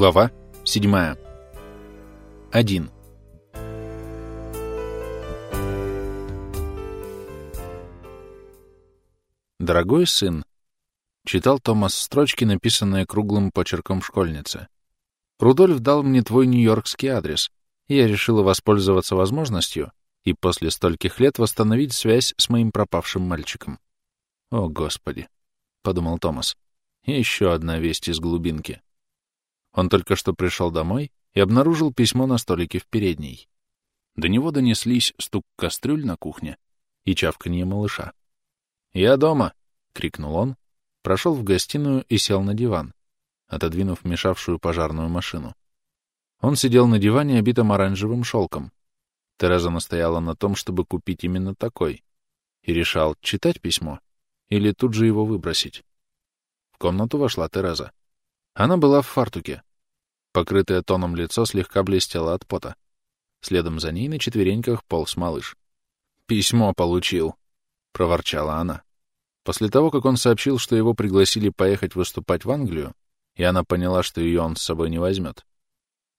Глава 7. 1. «Дорогой сын», — читал Томас строчки, написанные круглым почерком школьницы. «Рудольф дал мне твой нью-йоркский адрес, я решила воспользоваться возможностью и после стольких лет восстановить связь с моим пропавшим мальчиком». «О, Господи», — подумал Томас, — «еще одна весть из глубинки». Он только что пришел домой и обнаружил письмо на столике в передней. До него донеслись стук кастрюль на кухне и чавканье малыша. «Я дома!» — крикнул он, прошел в гостиную и сел на диван, отодвинув мешавшую пожарную машину. Он сидел на диване, обитом оранжевым шелком. Тереза настояла на том, чтобы купить именно такой, и решал, читать письмо или тут же его выбросить. В комнату вошла Тереза. Она была в фартуке. Покрытое тоном лицо слегка блестело от пота. Следом за ней на четвереньках полз малыш. «Письмо получил», — проворчала она. После того, как он сообщил, что его пригласили поехать выступать в Англию, и она поняла, что ее он с собой не возьмет,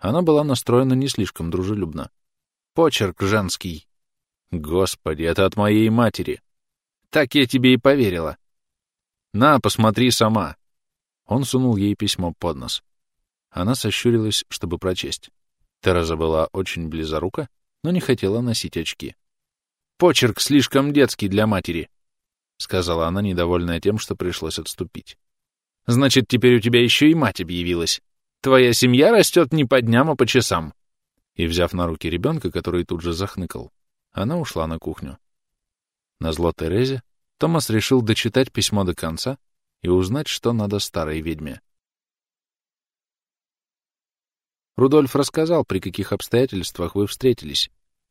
она была настроена не слишком дружелюбно. «Почерк женский». «Господи, это от моей матери». «Так я тебе и поверила». «На, посмотри сама», он сунул ей письмо под нос. Она сощурилась, чтобы прочесть. Тереза была очень близорука, но не хотела носить очки. «Почерк слишком детский для матери», — сказала она, недовольная тем, что пришлось отступить. «Значит, теперь у тебя еще и мать объявилась. Твоя семья растет не по дням, а по часам». И, взяв на руки ребенка, который тут же захныкал, она ушла на кухню. Назло Терезе, Томас решил дочитать письмо до конца и узнать, что надо старой ведьме. Рудольф рассказал, при каких обстоятельствах вы встретились,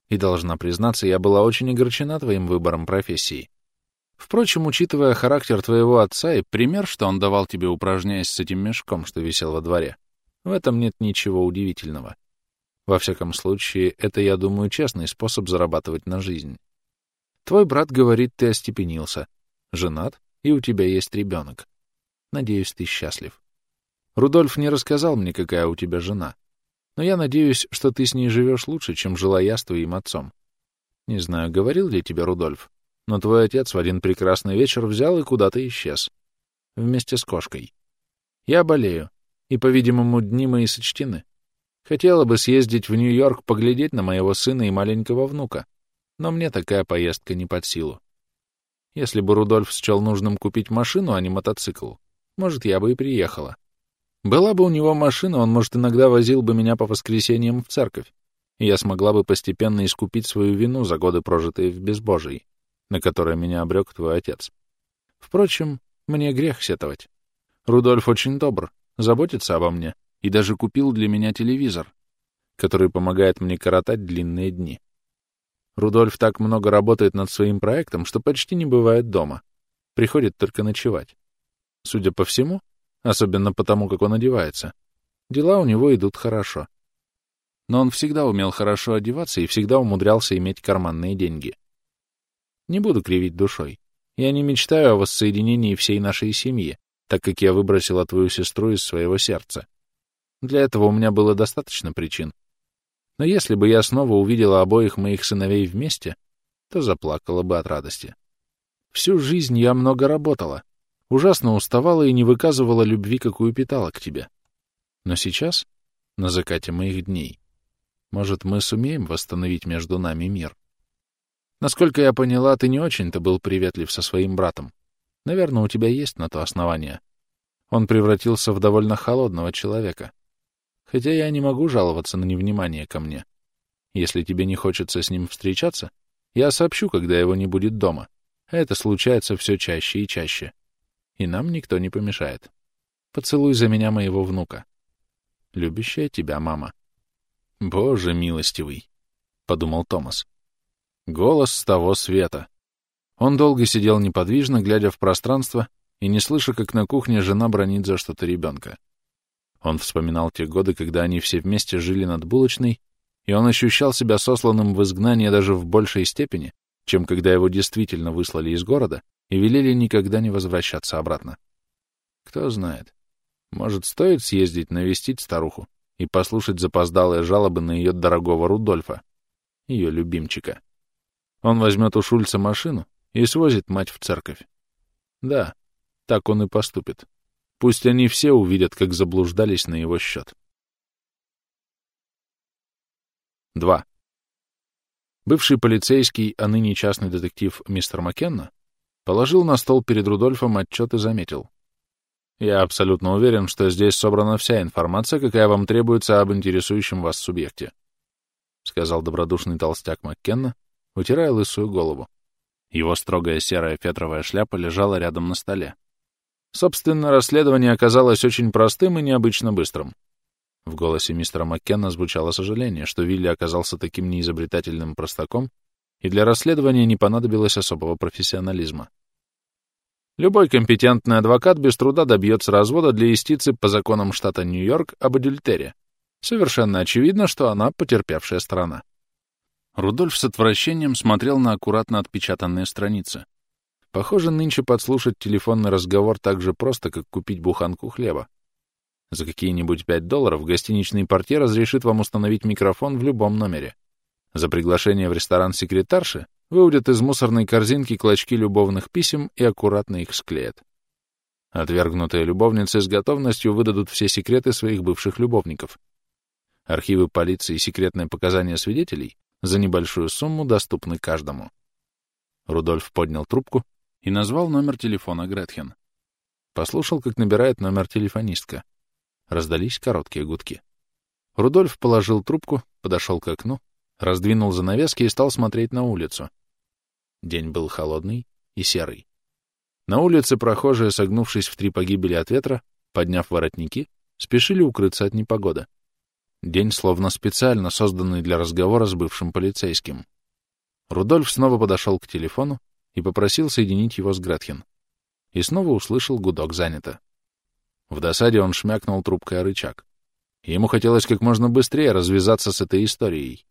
и, должна признаться, я была очень огорчена твоим выбором профессии. Впрочем, учитывая характер твоего отца и пример, что он давал тебе, упражняясь с этим мешком, что висел во дворе, в этом нет ничего удивительного. Во всяком случае, это, я думаю, честный способ зарабатывать на жизнь. Твой брат говорит, ты остепенился, женат и у тебя есть ребенок. Надеюсь, ты счастлив. Рудольф не рассказал мне, какая у тебя жена. Но я надеюсь, что ты с ней живешь лучше, чем жила я с твоим отцом. Не знаю, говорил ли тебе Рудольф, но твой отец в один прекрасный вечер взял и куда-то исчез. Вместе с кошкой. Я болею, и, по-видимому, дни мои сочтены. Хотела бы съездить в Нью-Йорк поглядеть на моего сына и маленького внука, но мне такая поездка не под силу. Если бы Рудольф счел нужным купить машину, а не мотоцикл, может, я бы и приехала. Была бы у него машина, он, может, иногда возил бы меня по воскресеньям в церковь, и я смогла бы постепенно искупить свою вину за годы, прожитые в безбожии, на которое меня обрек твой отец. Впрочем, мне грех сетовать. Рудольф очень добр, заботится обо мне и даже купил для меня телевизор, который помогает мне коротать длинные дни. Рудольф так много работает над своим проектом, что почти не бывает дома. Приходит только ночевать. Судя по всему, особенно потому, как он одевается, дела у него идут хорошо. Но он всегда умел хорошо одеваться и всегда умудрялся иметь карманные деньги. Не буду кривить душой. Я не мечтаю о воссоединении всей нашей семьи, так как я выбросила твою сестру из своего сердца. Для этого у меня было достаточно причин. Но если бы я снова увидела обоих моих сыновей вместе, то заплакала бы от радости. Всю жизнь я много работала, ужасно уставала и не выказывала любви, какую питала к тебе. Но сейчас, на закате моих дней, может, мы сумеем восстановить между нами мир? Насколько я поняла, ты не очень-то был приветлив со своим братом. Наверное, у тебя есть на то основание. Он превратился в довольно холодного человека. Хотя я не могу жаловаться на невнимание ко мне. Если тебе не хочется с ним встречаться, я сообщу, когда его не будет дома. Это случается все чаще и чаще. И нам никто не помешает. Поцелуй за меня моего внука. Любящая тебя мама. Боже милостивый, — подумал Томас. Голос с того света. Он долго сидел неподвижно, глядя в пространство и не слыша, как на кухне жена бронит за что-то ребенка. Он вспоминал те годы, когда они все вместе жили над булочной, и он ощущал себя сосланным в изгнание даже в большей степени, чем когда его действительно выслали из города и велели никогда не возвращаться обратно. Кто знает. Может, стоит съездить навестить старуху и послушать запоздалые жалобы на ее дорогого Рудольфа, ее любимчика. Он возьмет у Шульца машину и свозит мать в церковь. Да, так он и поступит. Пусть они все увидят, как заблуждались на его счет. 2. Бывший полицейский, а ныне частный детектив мистер Маккенна положил на стол перед Рудольфом отчет и заметил. «Я абсолютно уверен, что здесь собрана вся информация, какая вам требуется об интересующем вас субъекте», — сказал добродушный толстяк Маккенна, утирая лысую голову. Его строгая серая фетровая шляпа лежала рядом на столе. Собственно, расследование оказалось очень простым и необычно быстрым. В голосе мистера Маккенна звучало сожаление, что Вилли оказался таким неизобретательным простаком, и для расследования не понадобилось особого профессионализма. Любой компетентный адвокат без труда добьется развода для истицы по законам штата Нью-Йорк об адюльтере. Совершенно очевидно, что она потерпевшая сторона. Рудольф с отвращением смотрел на аккуратно отпечатанные страницы. Похоже, нынче подслушать телефонный разговор так же просто, как купить буханку хлеба. За какие-нибудь 5 долларов гостиничный портье разрешит вам установить микрофон в любом номере. За приглашение в ресторан секретарши выудят из мусорной корзинки клочки любовных писем и аккуратно их склеят. Отвергнутые любовницы с готовностью выдадут все секреты своих бывших любовников. Архивы полиции и секретные показания свидетелей за небольшую сумму доступны каждому. Рудольф поднял трубку и назвал номер телефона Гретхен. Послушал, как набирает номер телефонистка. Раздались короткие гудки. Рудольф положил трубку, подошел к окну, раздвинул занавески и стал смотреть на улицу. День был холодный и серый. На улице прохожие, согнувшись в три погибели от ветра, подняв воротники, спешили укрыться от непогоды. День словно специально созданный для разговора с бывшим полицейским. Рудольф снова подошел к телефону и попросил соединить его с Гретхен. И снова услышал гудок занято. В досаде он шмякнул трубкой о рычаг. Ему хотелось как можно быстрее развязаться с этой историей.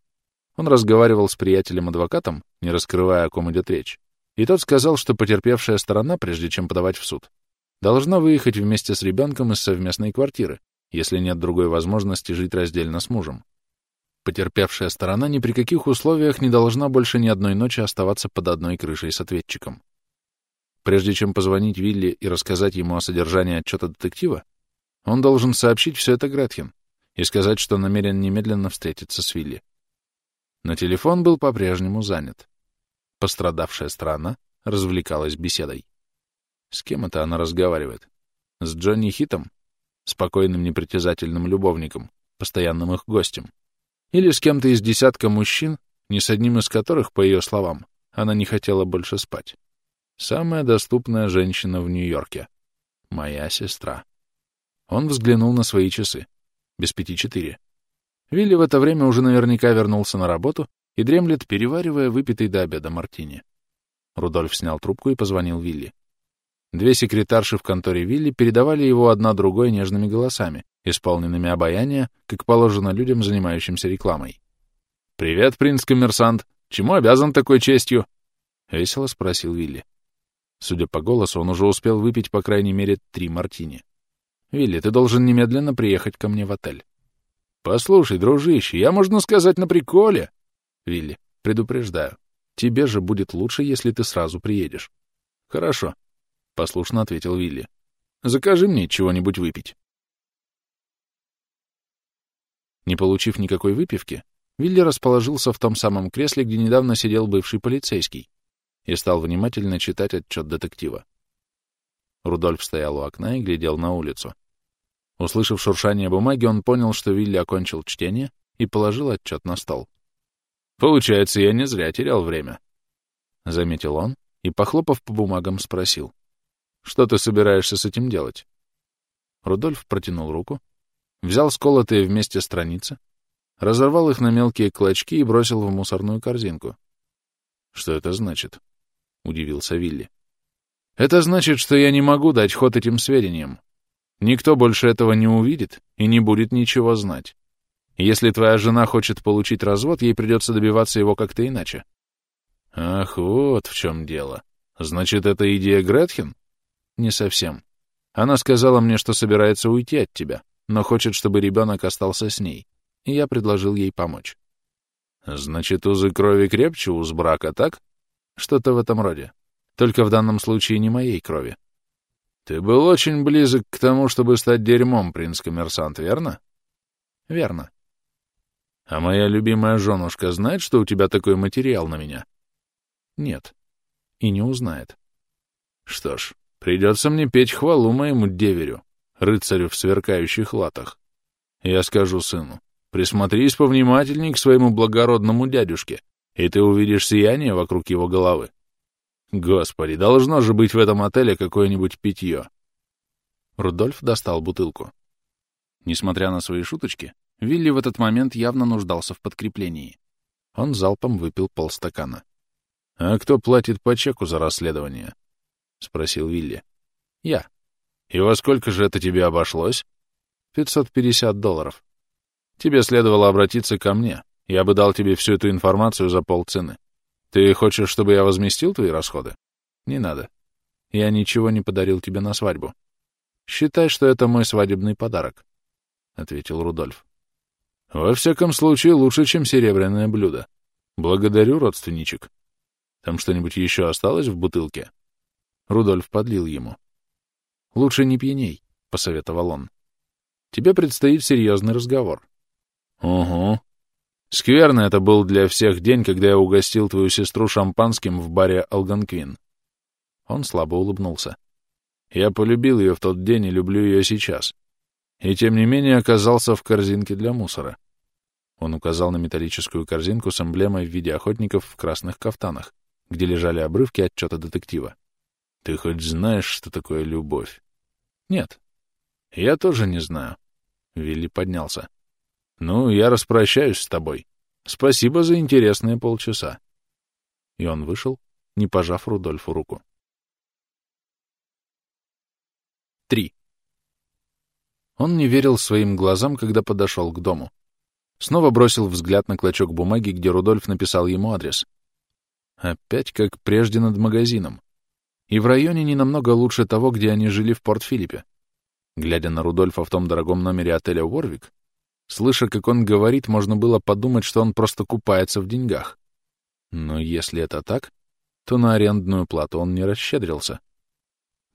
Он разговаривал с приятелем-адвокатом, не раскрывая, о ком идет речь, и тот сказал, что потерпевшая сторона, прежде чем подавать в суд, должна выехать вместе с ребенком из совместной квартиры, если нет другой возможности жить раздельно с мужем. Потерпевшая сторона ни при каких условиях не должна больше ни одной ночи оставаться под одной крышей с ответчиком. Прежде чем позвонить Вилли и рассказать ему о содержании отчета детектива, он должен сообщить все это Гретхен и сказать, что намерен немедленно встретиться с Вилли. Но телефон был по-прежнему занят. Пострадавшая сторона развлекалась беседой. С кем это она разговаривает? С Джонни Хитом? Спокойным непритязательным любовником, постоянным их гостем? Или с кем-то из десятка мужчин, ни с одним из которых, по ее словам, она не хотела больше спать? Самая доступная женщина в Нью-Йорке. Моя сестра. Он взглянул на свои часы. Без пяти четыре. Вилли в это время уже наверняка вернулся на работу и дремлет, переваривая выпитый до обеда мартини. Рудольф снял трубку и позвонил Вилли. Две секретарши в конторе Вилли передавали его одна другой нежными голосами, исполненными обаяния, как положено людям, занимающимся рекламой. «Привет, принц-коммерсант! Чему обязан такой честью?» — весело спросил Вилли. Судя по голосу, он уже успел выпить по крайней мере три мартини. «Вилли, ты должен немедленно приехать ко мне в отель». «Послушай, дружище, я, можно сказать, на приколе». «Вилли, предупреждаю, тебе же будет лучше, если ты сразу приедешь». «Хорошо», — послушно ответил Вилли. «Закажи мне чего-нибудь выпить». Не получив никакой выпивки, Вилли расположился в том самом кресле, где недавно сидел бывший полицейский, и стал внимательно читать отчет детектива. Рудольф стоял у окна и глядел на улицу. Услышав шуршание бумаги, он понял, что Вилли окончил чтение и положил отчет на стол. «Получается, я не зря терял время», — заметил он и, похлопав по бумагам, спросил. «Что ты собираешься с этим делать?» Рудольф протянул руку, взял сколотые вместе страницы, разорвал их на мелкие клочки и бросил в мусорную корзинку. «Что это значит?» — удивился Вилли. «Это значит, что я не могу дать ход этим сведениям. Никто больше этого не увидит и не будет ничего знать. Если твоя жена хочет получить развод, ей придется добиваться его как-то иначе». «Ах, вот в чем дело. Значит, это идея Гретхен?» «Не совсем. Она сказала мне, что собирается уйти от тебя, но хочет, чтобы ребенок остался с ней, и я предложил ей помочь. Значит, узы крови крепче уз брака, так? Что-то в этом роде. Только в данном случае не моей крови. Ты был очень близок к тому, чтобы стать дерьмом, принц-коммерсант, верно? Верно. А моя любимая женушка знает, что у тебя такой материал на меня? Нет. И не узнает. Что ж, придется мне петь хвалу моему деверю, рыцарю в сверкающих латах. Я скажу сыну, присмотрись повнимательней к своему благородному дядюшке, и ты увидишь сияние вокруг его головы. Господи, должно же быть в этом отеле какое-нибудь питье. Рудольф достал бутылку. Несмотря на свои шуточки, Вилли в этот момент явно нуждался в подкреплении. Он залпом выпил полстакана. — А кто платит по чеку за расследование? — спросил Вилли. — Я. — И во сколько же это тебе обошлось? — 550 долларов. Тебе следовало обратиться ко мне. Я бы дал тебе всю эту информацию за полцены. Ты хочешь, чтобы я возместил твои расходы? Не надо. Я ничего не подарил тебе на свадьбу. Считай, что это мой свадебный подарок, — ответил Рудольф. Во всяком случае, лучше, чем серебряное блюдо. Благодарю, родственничек. Там что-нибудь еще осталось в бутылке? Рудольф подлил ему. Лучше не пьяней, — посоветовал он. Тебе предстоит серьезный разговор. Угу. Скверно это был для всех день, когда я угостил твою сестру шампанским в баре Алганквин. Он слабо улыбнулся. Я полюбил ее в тот день и люблю ее сейчас и тем не менее оказался в корзинке для мусора. Он указал на металлическую корзинку с эмблемой в виде охотников в красных кафтанах, где лежали обрывки отчета детектива. «Ты хоть знаешь, что такое любовь?» «Нет». «Я тоже не знаю». Вилли поднялся. «Ну, я распрощаюсь с тобой. Спасибо за интересные полчаса». И он вышел, не пожав Рудольфу руку. 3. Он не верил своим глазам, когда подошел к дому. Снова бросил взгляд на клочок бумаги, где Рудольф написал ему адрес. Опять как прежде над магазином. И в районе не намного лучше того, где они жили в Порт-Филиппе. Глядя на Рудольфа в том дорогом номере отеля «Уорвик», слыша, как он говорит, можно было подумать, что он просто купается в деньгах. Но если это так, то на арендную плату он не расщедрился.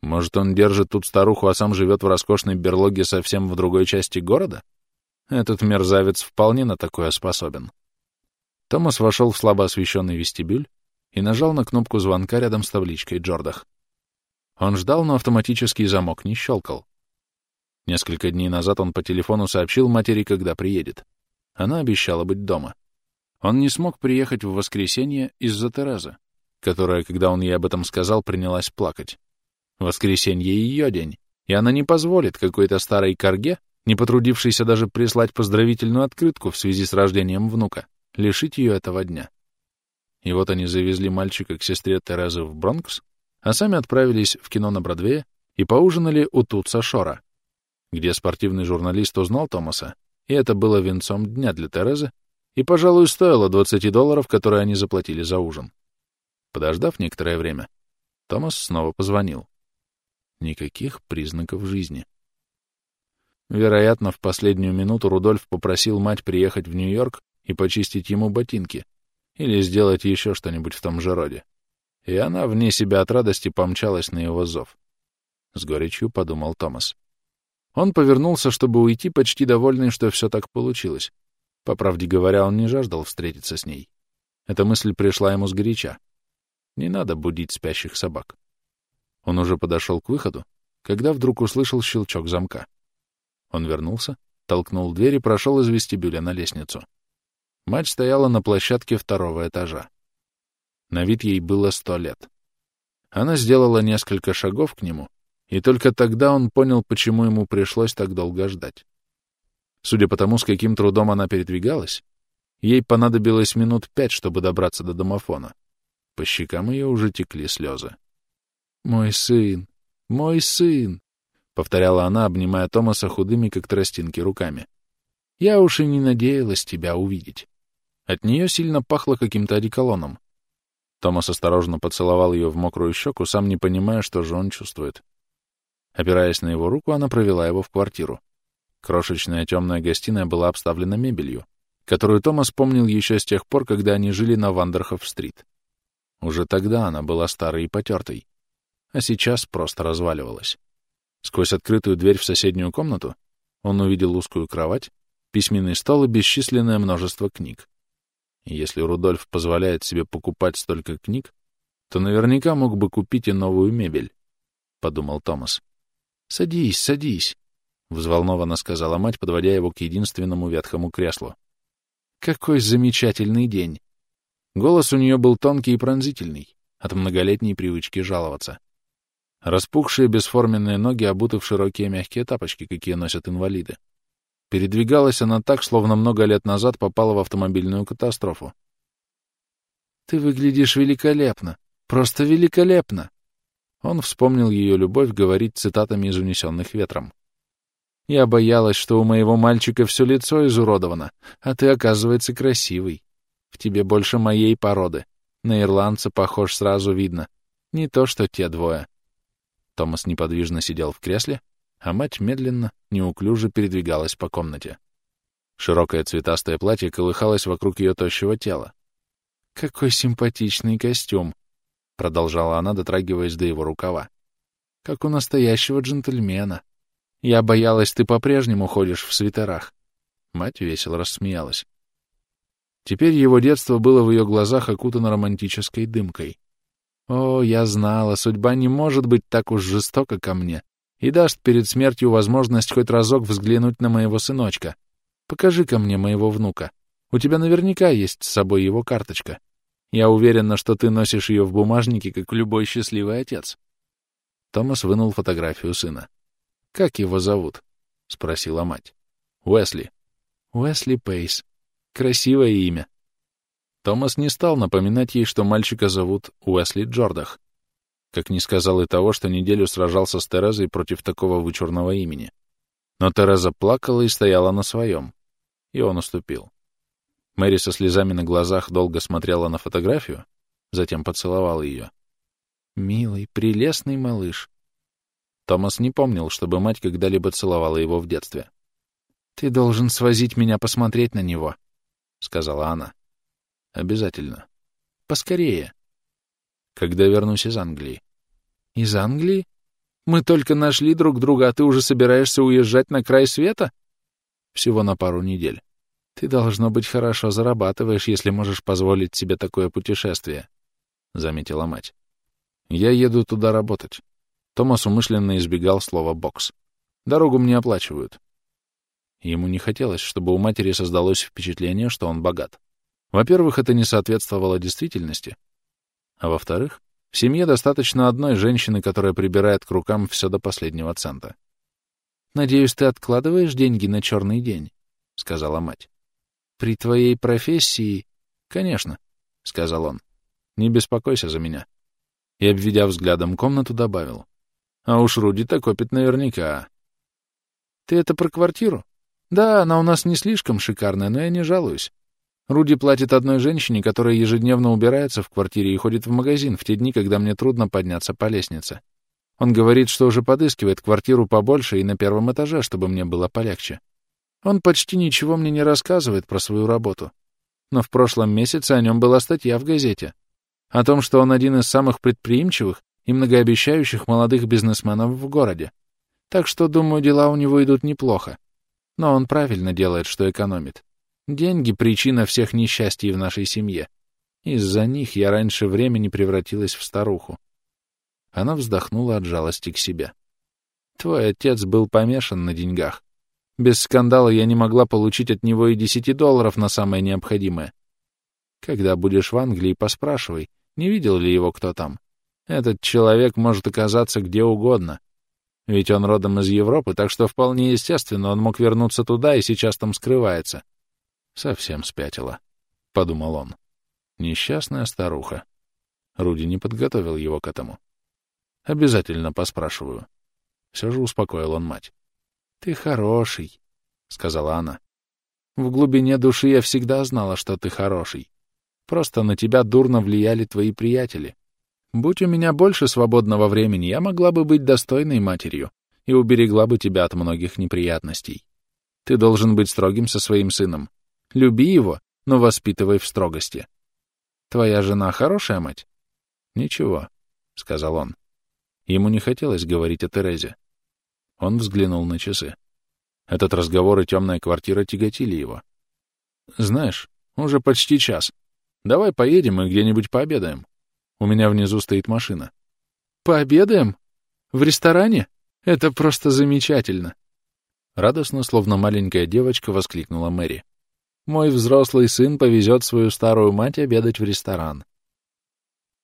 Может, он держит тут старуху, а сам живет в роскошной берлоге совсем в другой части города? Этот мерзавец вполне на такое способен. Томас вошел в слабо освещенный вестибюль и нажал на кнопку звонка рядом с табличкой Джордах. Он ждал, но автоматический замок не щелкал. Несколько дней назад он по телефону сообщил матери, когда приедет. Она обещала быть дома. Он не смог приехать в воскресенье из-за Терезы, которая, когда он ей об этом сказал, принялась плакать. Воскресенье — ее день, и она не позволит какой-то старой корге, не потрудившейся даже прислать поздравительную открытку в связи с рождением внука, лишить ее этого дня. И вот они завезли мальчика к сестре Терезы в Бронкс, а сами отправились в кино на Бродвее и поужинали у Тутса Шора, где спортивный журналист узнал Томаса, и это было венцом дня для Терезы, и, пожалуй, стоило 20 долларов, которые они заплатили за ужин. Подождав некоторое время, Томас снова позвонил. Никаких признаков жизни. Вероятно, в последнюю минуту Рудольф попросил мать приехать в Нью-Йорк и почистить ему ботинки или сделать еще что-нибудь в том же роде. И она вне себя от радости помчалась на его зов. С горечью подумал Томас. Он повернулся, чтобы уйти, почти довольный, что все так получилось. По правде говоря, он не жаждал встретиться с ней. Эта мысль пришла ему сгоряча. Не надо будить спящих собак. Он уже подошел к выходу, когда вдруг услышал щелчок замка. Он вернулся, толкнул дверь и прошел из вестибюля на лестницу. Мать стояла на площадке второго этажа. На вид ей было сто лет. Она сделала несколько шагов к нему, и только тогда он понял, почему ему пришлось так долго ждать. Судя по тому, с каким трудом она передвигалась, ей понадобилось минут пять, чтобы добраться до домофона. По щекам ее уже текли слезы. «Мой сын! Мой сын!» — повторяла она, обнимая Томаса худыми, как тростинки, руками. «Я уж и не надеялась тебя увидеть». От нее сильно пахло каким-то одеколоном. Томас осторожно поцеловал ее в мокрую щеку, сам не понимая, что же он чувствует. Опираясь на его руку, она провела его в квартиру. Крошечная темная гостиная была обставлена мебелью, которую Томас помнил еще с тех пор, когда они жили на Вандерхоф-стрит. Уже тогда она была старой и потертой, а сейчас просто разваливалась. Сквозь открытую дверь в соседнюю комнату он увидел узкую кровать, письменный стол и бесчисленное множество книг. Если Рудольф позволяет себе покупать столько книг, то наверняка мог бы купить и новую мебель, — подумал Томас. — Садись, садись, — взволнованно сказала мать, подводя его к единственному ветхому креслу. — Какой замечательный день! Голос у нее был тонкий и пронзительный, от многолетней привычки жаловаться. Распухшие бесформенные ноги обуты в широкие мягкие тапочки, какие носят инвалиды. Передвигалась она так, словно много лет назад попала в автомобильную катастрофу. «Ты выглядишь великолепно! Просто великолепно!» Он вспомнил ее любовь говорить цитатами из унесенных ветром. «Я боялась, что у моего мальчика все лицо изуродовано, а ты, оказывается, красивый. В тебе больше моей породы. На ирландца похож сразу видно. Не то, что те двое. Томас неподвижно сидел в кресле, а мать медленно, неуклюже передвигалась по комнате. Широкое цветастое платье колыхалось вокруг ее тощего тела. «Какой симпатичный костюм!» — продолжала она, дотрагиваясь до его рукава. «Как у настоящего джентльмена. Я боялась, ты по-прежнему ходишь в свитерах». Мать весело рассмеялась. Теперь его детство было в ее глазах окутано романтической дымкой. О, я знала, судьба не может быть так уж жестока ко мне и даст перед смертью возможность хоть разок взглянуть на моего сыночка. Покажи-ка мне моего внука. У тебя наверняка есть с собой его карточка. Я уверена, что ты носишь ее в бумажнике, как любой счастливый отец. Томас вынул фотографию сына. «Как его зовут?» — спросила мать. «Уэсли». «Уэсли Пейс. Красивое имя. Томас не стал напоминать ей, что мальчика зовут Уэсли Джордах, как не сказал и того, что неделю сражался с Терезой против такого вычурного имени. Но Тереза плакала и стояла на своем, и он уступил. Мэри со слезами на глазах долго смотрела на фотографию, затем поцеловал ее. «Милый, прелестный малыш». Томас не помнил, чтобы мать когда-либо целовала его в детстве. «Ты должен свозить меня посмотреть на него», — сказала она. Обязательно. Поскорее. Когда вернусь из Англии. Из Англии? Мы только нашли друг друга, а ты уже собираешься уезжать на край света? Всего на пару недель. Ты, должно быть, хорошо зарабатываешь, если можешь позволить себе такое путешествие, — заметила мать. Я еду туда работать. Томас умышленно избегал слова «бокс». Дорогу мне оплачивают. Ему не хотелось, чтобы у матери создалось впечатление, что он богат. Во-первых, это не соответствовало действительности. А во-вторых, в семье достаточно одной женщины, которая прибирает к рукам все до последнего цента. «Надеюсь, ты откладываешь деньги на черный день?» — сказала мать. «При твоей профессии...» «Конечно», — сказал он. «Не беспокойся за меня». И, обведя взглядом комнату, добавил. «А уж Руди-то копит наверняка». «Ты это про квартиру?» «Да, она у нас не слишком шикарная, но я не жалуюсь. Руди платит одной женщине, которая ежедневно убирается в квартире и ходит в магазин в те дни, когда мне трудно подняться по лестнице. Он говорит, что уже подыскивает квартиру побольше и на первом этаже, чтобы мне было полегче. Он почти ничего мне не рассказывает про свою работу. Но в прошлом месяце о нем была статья в газете. О том, что он один из самых предприимчивых и многообещающих молодых бизнесменов в городе. Так что, думаю, дела у него идут неплохо. Но он правильно делает, что экономит. Деньги — причина всех несчастий в нашей семье. Из-за них я раньше времени превратилась в старуху. Она вздохнула от жалости к себе. Твой отец был помешан на деньгах. Без скандала я не могла получить от него и десяти долларов на самое необходимое. Когда будешь в Англии, поспрашивай, не видел ли его кто там. Этот человек может оказаться где угодно. Ведь он родом из Европы, так что вполне естественно, он мог вернуться туда и сейчас там скрывается. Совсем спятила, — подумал он. Несчастная старуха. Руди не подготовил его к этому. Обязательно поспрашиваю. Все же успокоил он мать. Ты хороший, — сказала она. В глубине души я всегда знала, что ты хороший. Просто на тебя дурно влияли твои приятели. Будь у меня больше свободного времени, я могла бы быть достойной матерью, и уберегла бы тебя от многих неприятностей. Ты должен быть строгим со своим сыном. Люби его, но воспитывай в строгости. Твоя жена хорошая мать? Ничего, — сказал он. Ему не хотелось говорить о Терезе. Он взглянул на часы. Этот разговор и темная квартира тяготили его. «Знаешь, уже почти час. Давай поедем и где-нибудь пообедаем. У меня внизу стоит машина». «Пообедаем? В ресторане? Это просто замечательно!» Радостно, словно маленькая девочка, воскликнула Мэри. «Мой взрослый сын повезет свою старую мать обедать в ресторан».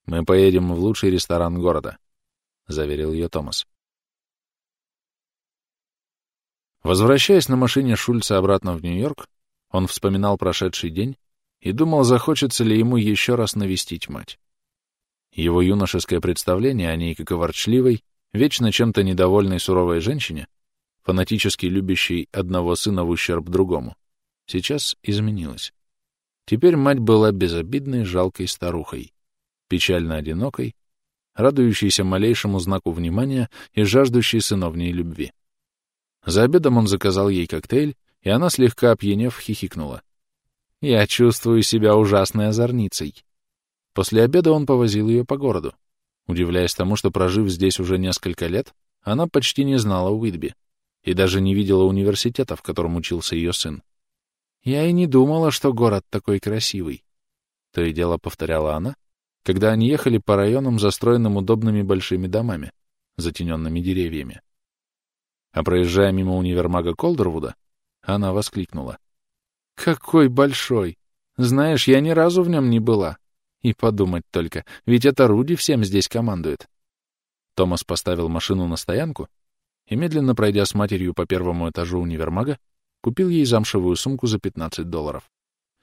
«Мы поедем в лучший ресторан города», — заверил ее Томас. Возвращаясь на машине Шульца обратно в Нью-Йорк, он вспоминал прошедший день и думал, захочется ли ему еще раз навестить мать. Его юношеское представление о ней как о ворчливой, вечно чем-то недовольной суровой женщине, фанатически любящей одного сына в ущерб другому, сейчас изменилось. Теперь мать была безобидной, жалкой старухой, печально одинокой, радующейся малейшему знаку внимания и жаждущей сыновней любви. За обедом он заказал ей коктейль, и она, слегка опьянев, хихикнула. «Я чувствую себя ужасной озорницей». После обеда он повозил ее по городу. Удивляясь тому, что, прожив здесь уже несколько лет, она почти не знала Уитби и даже не видела университета, в котором учился ее сын. «Я и не думала, что город такой красивый», — то и дело повторяла она, когда они ехали по районам, застроенным удобными большими домами, затененными деревьями. А проезжая мимо универмага Колдервуда, она воскликнула. «Какой большой! Знаешь, я ни разу в нем не была. И подумать только, ведь это Руди всем здесь командует». Томас поставил машину на стоянку и, медленно пройдя с матерью по первому этажу универмага, купил ей замшевую сумку за 15 долларов.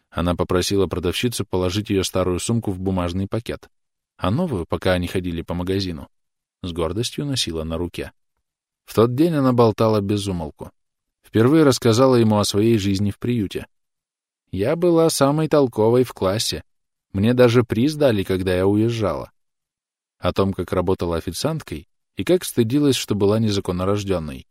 Она попросила продавщицу положить ее старую сумку в бумажный пакет, а новую, пока они ходили по магазину, с гордостью носила на руке. В тот день она болтала без умолку. Впервые рассказала ему о своей жизни в приюте. «Я была самой толковой в классе. Мне даже приз дали, когда я уезжала». О том, как работала официанткой и как стыдилась, что была незаконнорожденной.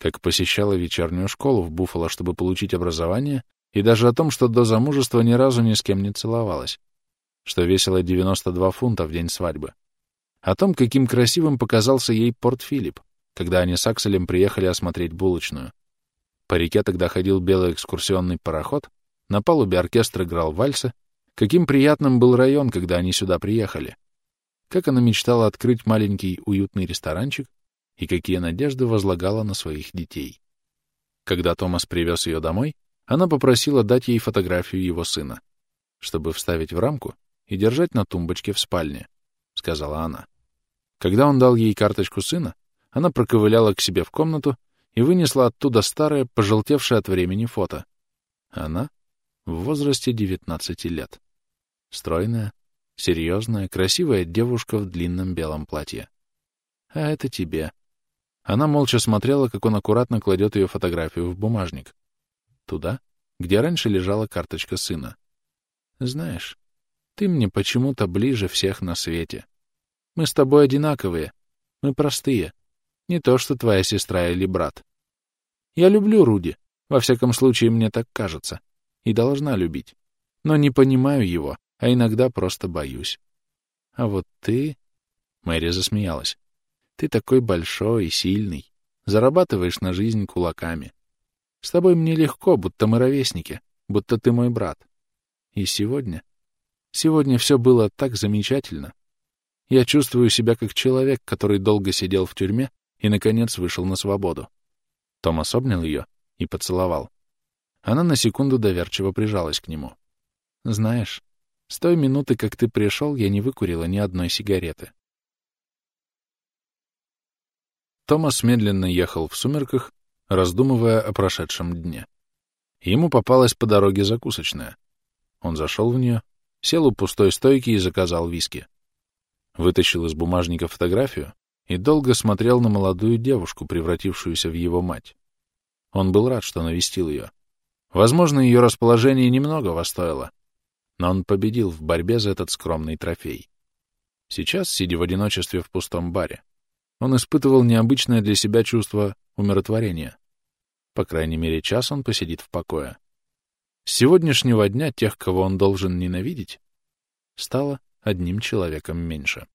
Как посещала вечернюю школу в Буффало, чтобы получить образование, и даже о том, что до замужества ни разу ни с кем не целовалась, что весила 92 фунта в день свадьбы. О том, каким красивым показался ей Порт Филипп, когда они с Акселем приехали осмотреть булочную. По реке тогда ходил белый экскурсионный пароход, на палубе оркестр играл вальсы. Каким приятным был район, когда они сюда приехали. Как она мечтала открыть маленький уютный ресторанчик и какие надежды возлагала на своих детей. Когда Томас привез ее домой, она попросила дать ей фотографию его сына, чтобы вставить в рамку и держать на тумбочке в спальне, — сказала она. Когда он дал ей карточку сына, она проковыляла к себе в комнату и вынесла оттуда старое, пожелтевшее от времени фото. Она в возрасте 19 лет. Стройная, серьезная, красивая девушка в длинном белом платье. А это тебе. Она молча смотрела, как он аккуратно кладет ее фотографию в бумажник. Туда, где раньше лежала карточка сына. Знаешь, ты мне почему-то ближе всех на свете. Мы с тобой одинаковые. Мы простые. Не то, что твоя сестра или брат. Я люблю Руди, во всяком случае, мне так кажется, и должна любить. Но не понимаю его, а иногда просто боюсь. А вот ты... Мэри засмеялась. Ты такой большой и сильный, зарабатываешь на жизнь кулаками. С тобой мне легко, будто мы ровесники, будто ты мой брат. И сегодня... Сегодня все было так замечательно. Я чувствую себя как человек, который долго сидел в тюрьме и, наконец, вышел на свободу. Томас обнял ее и поцеловал. Она на секунду доверчиво прижалась к нему. «Знаешь, с той минуты, как ты пришел, я не выкурила ни одной сигареты». Томас медленно ехал в сумерках, раздумывая о прошедшем дне. Ему попалась по дороге закусочная. Он зашел в нее, сел у пустой стойки и заказал виски. Вытащил из бумажника фотографию и долго смотрел на молодую девушку, превратившуюся в его мать. Он был рад, что навестил ее. Возможно, ее расположение немного стоило, но он победил в борьбе за этот скромный трофей. Сейчас, сидя в одиночестве в пустом баре, он испытывал необычное для себя чувство умиротворения. По крайней мере, час он посидит в покое. С сегодняшнего дня тех, кого он должен ненавидеть, стало одним человеком меньше.